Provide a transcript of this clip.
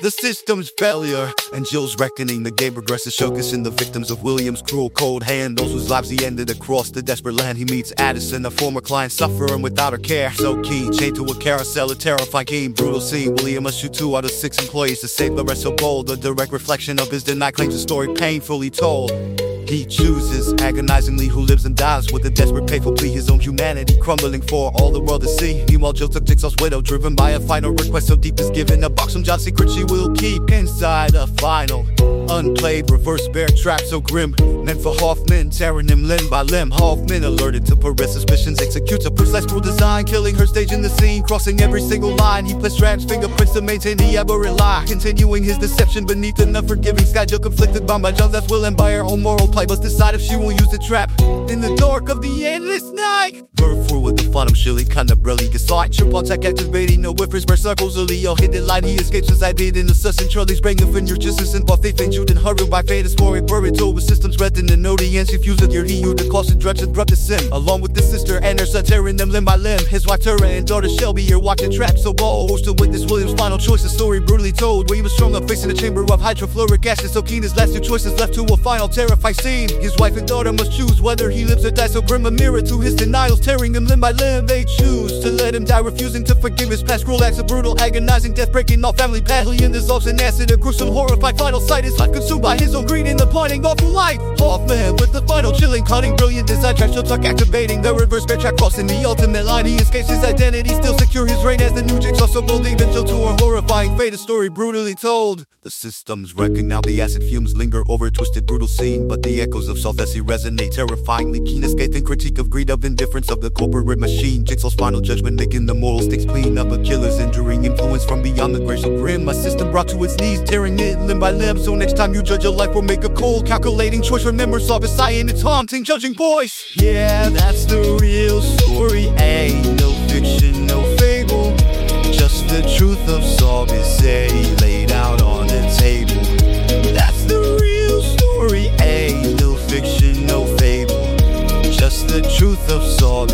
the system's failure. And Jill's reckoning, the game progresses, showcasing the victims of William's cruel, cold hand. Those whose lives he ended across the desperate land. He meets Addison, a former client, suffering without her care. So keen, chained to a carousel, a terrifying game, brutal scene. William must shoot two out of six employees to save the rest so bold. A direct reflection of his denied claims, a story painfully told. He chooses agonizingly who lives and dies with a desperate, painful plea. His own humanity crumbling for all the world to see. Meanwhile, Jill took Jigsaw's widow, driven by a final request so deep is given. A box from John's secret she will keep inside a final. Unplayed reverse bear trap so grim. Meant for Hoffman, tearing him limb by limb. Hoffman alerted to Perez suspicions, executes a precise design, killing her stage in the scene, crossing every single line. He placed Strahm's fingerprints to maintain the aberrant lie, continuing his deception beneath an unforgiving sky. Jill conflicted by my John, that's will and by her own moral plight, must decide if she will use the trap in the dark of the endless night. Bird with the of chilly, kinda brilliant. Gaslight, trip on tech activating, no whiffers, where circles, a Leo the line. He escapes as I did in the sus and Charlie's bringing for your justice and buff. They think you didn't hurry by fate, it's for it, buried with systems, the audience. Refused with your EU, the cost and and drop the sim. Along with the sister and her son, tearing them limb by limb. His wife Tara and daughter Shelby are watching trap so bold. To witness William's final choice, the story brutally told. William was strung up facing a chamber of hydrofluoric acid, so keen his last two choices left to a final terrifying scene. His wife and daughter must choose whether he lives or dies, so grim a mirror to his denials, tearing him limb by limb. They choose to let him die, refusing to forgive his past cruel acts of brutal, agonizing death, breaking all family path. Julian dissolves in acid, a gruesome, horrifying final sight. His life consumed by his own greed in the pointing awful life. Hoffman with the final chilling, cutting, brilliant design, so tuck activating the reverse bear track, crossing the ultimate line. He escapes his identity, still secure his reign as the new jigsaw, so bold, even to a horrifying fate. A story brutally told. The system's wrecking now, the acid fumes linger over a twisted, brutal scene, but the echoes of Salvesi resonate, terrifyingly keen, escaping critique of greed, of indifference of the corporate machine. Jigsaw's final judgment, making the moral stakes clean up a killer's enduring influence from beyond the so grim. A system brought to its knees, tearing it limb by limb. So next time you judge a life, will make a cold, calculating choice. Remember, solve a sigh in its haunting, judging voice. Yeah, that's the real story. Ain't no fiction, no fable. Just the truth of a laid out on the table. That's the real story. Ain't no fiction, no fable. Just the truth of Saul